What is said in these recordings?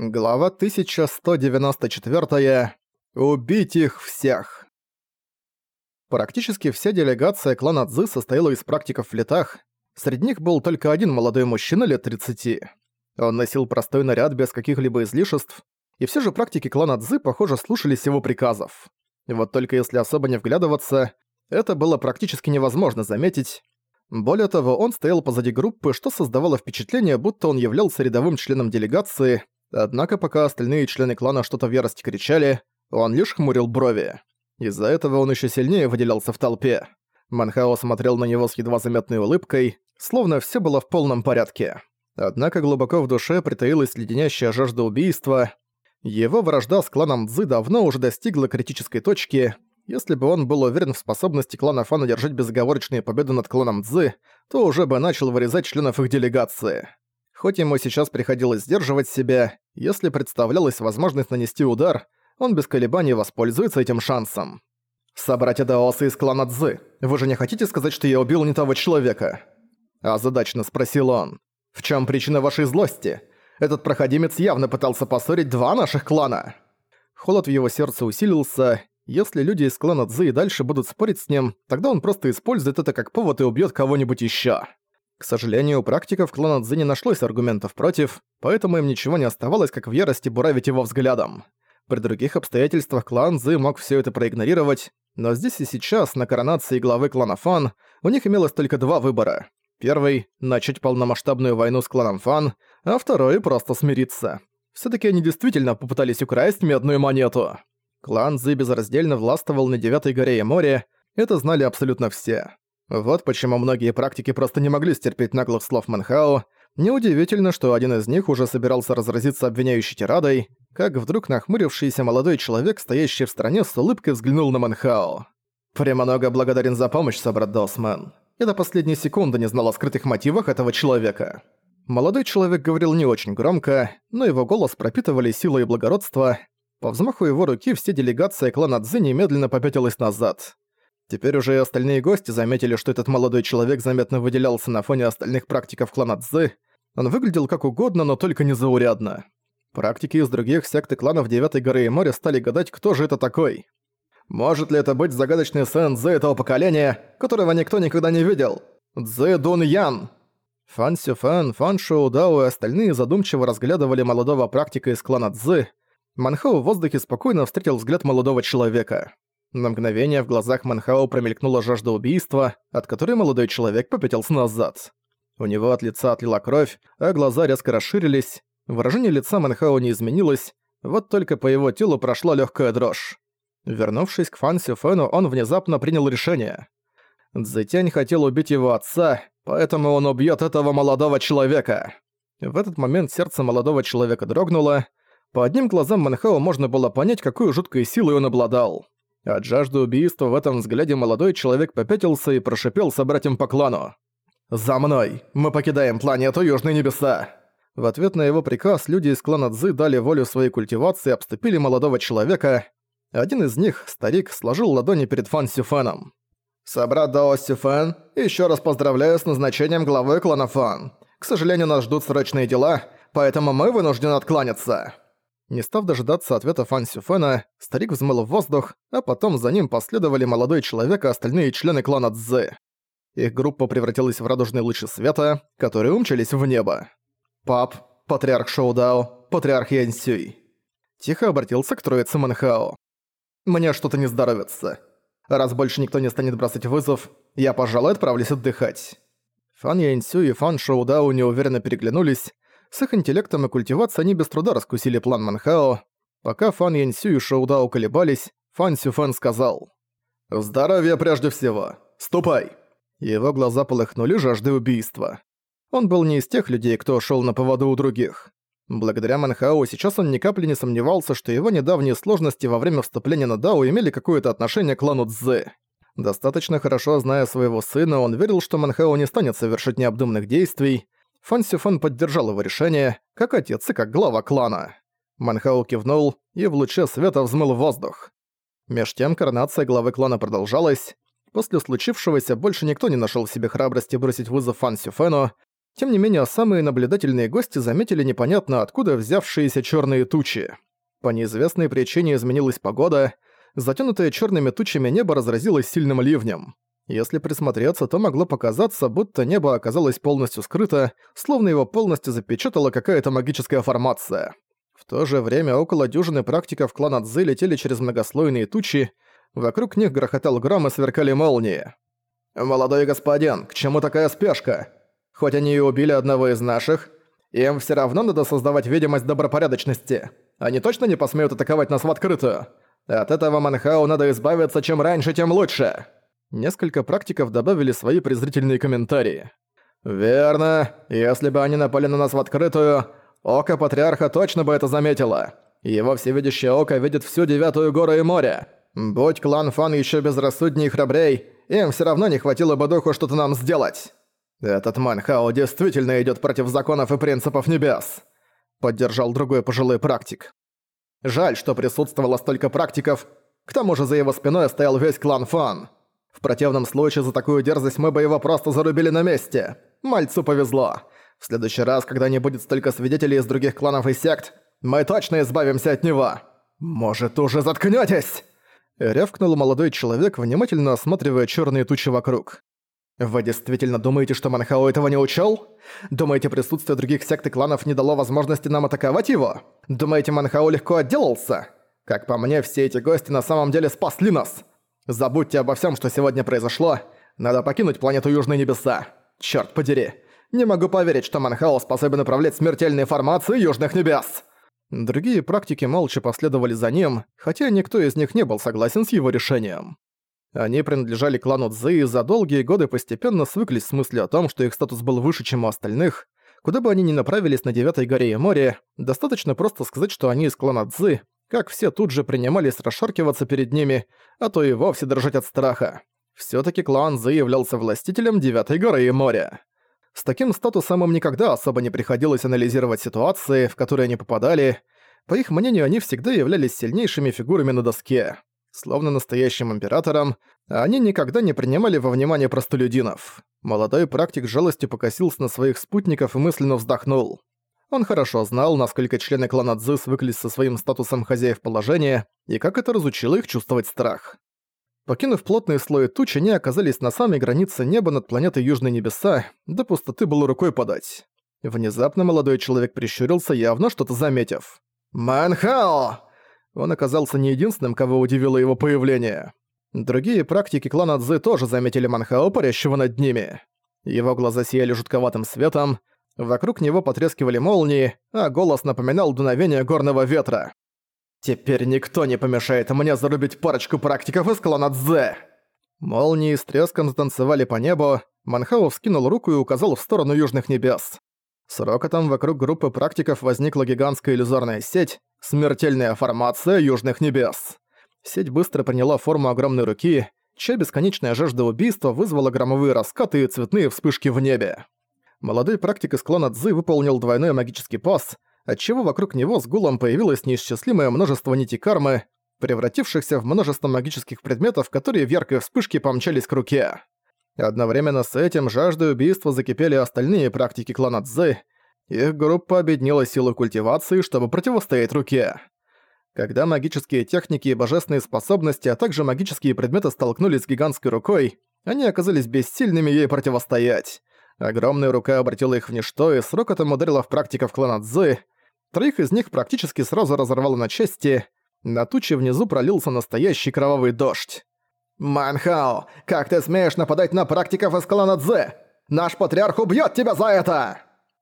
Глава 1194. Убить их всех. Практически вся делегация клана Цзы состояла из практиков в летах. Среди них был только один молодой мужчина лет 30. Он носил простой наряд без каких-либо излишеств, и все же практики клана Цзы, похоже, слушались его приказов. Вот только если особо не вглядываться, это было практически невозможно заметить. Более того, он стоял позади группы, что создавало впечатление, будто он являлся рядовым членом делегации, Однако пока остальные члены клана что-то в ярости кричали, он лишь хмурил брови. Из-за этого он еще сильнее выделялся в толпе. Манхао смотрел на него с едва заметной улыбкой, словно все было в полном порядке. Однако глубоко в душе притаилась леденящая жажда убийства. Его вражда с кланом Цзы давно уже достигла критической точки. Если бы он был уверен в способности клана Фан одержать безоговорочные победы над кланом Цзы, то уже бы начал вырезать членов их делегации. Хоть ему сейчас приходилось сдерживать себя, если представлялась возможность нанести удар, он без колебаний воспользуется этим шансом. «Собратья Даосы из клана Цзы, вы же не хотите сказать, что я убил не того человека?» Озадачно спросил он. «В чем причина вашей злости? Этот проходимец явно пытался поссорить два наших клана!» Холод в его сердце усилился. Если люди из клана Цзы и дальше будут спорить с ним, тогда он просто использует это как повод и убьет кого-нибудь еще. К сожалению, у практиков клана Цзы не нашлось аргументов против, поэтому им ничего не оставалось, как в ярости буравить его взглядом. При других обстоятельствах клан Цзы мог все это проигнорировать, но здесь и сейчас, на коронации главы клана Фан, у них имелось только два выбора. Первый — начать полномасштабную войну с кланом Фан, а второй — просто смириться. все таки они действительно попытались украсть медную монету. Клан Цзы безраздельно властвовал на Девятой горе и море, это знали абсолютно все. Вот почему многие практики просто не могли стерпеть наглых слов Манхао. Неудивительно, что один из них уже собирался разразиться обвиняющей тирадой, как вдруг нахмурившийся молодой человек, стоящий в стороне, с улыбкой взглянул на Манхао. «Премного благодарен за помощь, собрат Досман. Я до последней секунды не знал о скрытых мотивах этого человека». Молодой человек говорил не очень громко, но его голос пропитывали силой и благородство. По взмаху его руки все делегация клана Цзы немедленно попятилась назад. Теперь уже и остальные гости заметили, что этот молодой человек заметно выделялся на фоне остальных практиков клана Цзы. Он выглядел как угодно, но только не заурядно. Практики из других сект и кланов Девятой горы и моря стали гадать, кто же это такой. Может ли это быть загадочный сын Цзы этого поколения, которого никто никогда не видел? Цзы Дун Ян! Фан Сюфэн, Фан Шоу Дао и остальные задумчиво разглядывали молодого практика из клана Цзы. Манхау в воздухе спокойно встретил взгляд молодого человека. На мгновение в глазах Манхао промелькнула жажда убийства, от которой молодой человек попятился назад. У него от лица отлила кровь, а глаза резко расширились. Выражение лица Манхао не изменилось, вот только по его телу прошла легкая дрожь. Вернувшись к Фан Сюфену, он внезапно принял решение. Цзэтянь хотел убить его отца, поэтому он убьет этого молодого человека. В этот момент сердце молодого человека дрогнуло. По одним глазам Манхао можно было понять, какой жуткой силой он обладал. От жажды убийства в этом взгляде молодой человек попятился и прошипел собратьям по клану. «За мной! Мы покидаем планету Южные Небеса!» В ответ на его приказ люди из клана Цзы дали волю своей культивации и обступили молодого человека. Один из них, старик, сложил ладони перед Фан Сюфеном. «Собрат Дао Сюфен, еще раз поздравляю с назначением главы клана Фан. К сожалению, нас ждут срочные дела, поэтому мы вынуждены откланяться». Не став дожидаться ответа Фан Сюфена, старик взмыл в воздух, а потом за ним последовали молодой человек и остальные члены клана Цзэ. Их группа превратилась в радужные лучи света, которые умчались в небо. «Пап, патриарх Шоудао, патриарх Янсюй». Тихо обратился к троице Манхао. «Мне что-то не здоровится. Раз больше никто не станет бросать вызов, я, пожалуй, отправлюсь отдыхать». Фан Янсюй и Фан Шоудао неуверенно переглянулись, с их интеллектом и культивацией они без труда раскусили план Манхао. Пока Фан Янсю и Шоудао колебались, Фан Сюфэн сказал «Здоровье прежде всего! Ступай!» Его глаза полыхнули жаждой убийства. Он был не из тех людей, кто шел на поводу у других. Благодаря Манхао сейчас он ни капли не сомневался, что его недавние сложности во время вступления на Дао имели какое-то отношение к клану Цзэ. Достаточно хорошо зная своего сына, он верил, что Манхао не станет совершать необдуманных действий, Фан Сюфэн поддержал его решение, как отец и как глава клана. Манхау кивнул и в луче света взмыл воздух. Меж тем коронация главы клана продолжалась. После случившегося больше никто не нашел в себе храбрости бросить вызов Фан Сюфену, Тем не менее, самые наблюдательные гости заметили непонятно откуда взявшиеся черные тучи. По неизвестной причине изменилась погода, затянутое черными тучами небо разразилось сильным ливнем. Если присмотреться, то могло показаться, будто небо оказалось полностью скрыто, словно его полностью запечатала какая-то магическая формация. В то же время около дюжины практиков клана Цзы летели через многослойные тучи, вокруг них грохотал гром и сверкали молнии. «Молодой господин, к чему такая спешка? Хоть они и убили одного из наших, им все равно надо создавать видимость добропорядочности. Они точно не посмеют атаковать нас в открытую? От этого Манхау надо избавиться чем раньше, тем лучше!» Несколько практиков добавили свои презрительные комментарии. «Верно. Если бы они напали на нас в открытую, Око Патриарха точно бы это заметило. Его всевидящее око видит всю Девятую Гору и море. Будь клан Фан еще безрассудней и храбрей, им все равно не хватило бы духу что-то нам сделать. Этот Манхао действительно идет против законов и принципов небес», — поддержал другой пожилой практик. «Жаль, что присутствовало столько практиков, к тому же за его спиной стоял весь клан Фан». В противном случае за такую дерзость мы бы его просто зарубили на месте. Мальцу повезло. В следующий раз, когда не будет столько свидетелей из других кланов и сект, мы точно избавимся от него. Может, уже заткнётесь?» Рявкнул молодой человек, внимательно осматривая черные тучи вокруг. «Вы действительно думаете, что Манхао этого не учел? Думаете, присутствие других сект и кланов не дало возможности нам атаковать его? Думаете, Манхао легко отделался? Как по мне, все эти гости на самом деле спасли нас. Забудьте обо всем, что сегодня произошло. Надо покинуть планету Южные Небеса. Черт подери. Не могу поверить, что Манхао способен управлять смертельной формацией Южных Небес. Другие практики молча последовали за ним, хотя никто из них не был согласен с его решением. Они принадлежали клану Цзы и за долгие годы постепенно свыклись с мыслью о том, что их статус был выше, чем у остальных. Куда бы они ни направились на Девятой горе и море, достаточно просто сказать, что они из клана Цзы, как все тут же принимались расшаркиваться перед ними, а то и вовсе дрожать от страха. Всё-таки клан Зы являлся властителем Девятой горы и моря. С таким статусом им никогда особо не приходилось анализировать ситуации, в которые они попадали. По их мнению, они всегда являлись сильнейшими фигурами на доске. Словно настоящим императором, они никогда не принимали во внимание простолюдинов. Молодой практик жалостью покосился на своих спутников и мысленно вздохнул. Он хорошо знал, насколько члены клана Цзы свыклись со своим статусом хозяев положения и как это разучило их чувствовать страх. Покинув плотные слои туч, они оказались на самой границе неба над планетой Южные Небеса, до пустоты было рукой подать. Внезапно молодой человек прищурился, явно что-то заметив. «Манхао!» Он оказался не единственным, кого удивило его появление. Другие практики клана Цзы тоже заметили Манхао, парящего над ними. Его глаза сияли жутковатым светом, Вокруг него потрескивали молнии, а голос напоминал дуновение горного ветра. «Теперь никто не помешает мне зарубить парочку практиков из клана Дзе!» Молнии с треском затанцевали по небу, Манхау вскинул руку и указал в сторону южных небес. С рокотом вокруг группы практиков возникла гигантская иллюзорная сеть, смертельная формация южных небес. Сеть быстро приняла форму огромной руки, чья бесконечная жажда убийства вызвала громовые раскаты и цветные вспышки в небе молодой практик из клана Цзы выполнил двойной магический пас, отчего вокруг него с гулом появилось неисчислимое множество нитей кармы, превратившихся в множество магических предметов, которые в яркой вспышке помчались к руке. Одновременно с этим жаждой убийства закипели остальные практики клана Цзы, их группа объединила силу культивации, чтобы противостоять руке. Когда магические техники и божественные способности, а также магические предметы столкнулись с гигантской рукой, они оказались бессильными ей противостоять. Огромная рука обратила их в ничто и с рокотом ударила в практиков клана Цзы. Троих из них практически сразу разорвало на части. На туче внизу пролился настоящий кровавый дождь. «Манхао, как ты смеешь нападать на практиков из клана Цзы? Наш патриарх убьет тебя за это!»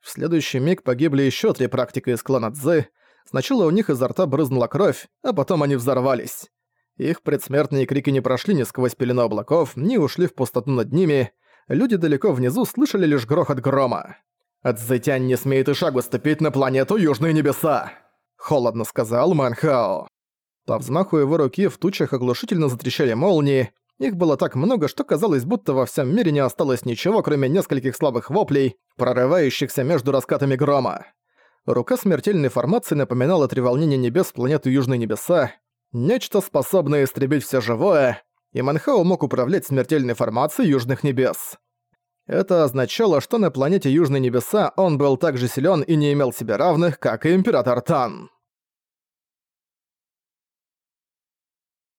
В следующий миг погибли еще три практика из клана Цзы. Сначала у них изо рта брызнула кровь, а потом они взорвались. Их предсмертные крики не прошли ни сквозь пелену облаков, ни ушли в пустоту над ними, люди далеко внизу слышали лишь грохот грома. «Цзэтянь не смеет и шагу ступить на планету Южные Небеса!» — холодно сказал Манхао. По взмаху его руки в тучах оглушительно затрещали молнии, их было так много, что казалось, будто во всем мире не осталось ничего, кроме нескольких слабых воплей, прорывающихся между раскатами грома. Рука смертельной формации напоминала треволнение небес планеты Южные Небеса, нечто способное истребить все живое, и Манхао мог управлять смертельной формацией Южных Небес. Это означало, что на планете Южные Небеса он был так же силен и не имел себе равных, как и Император Тан.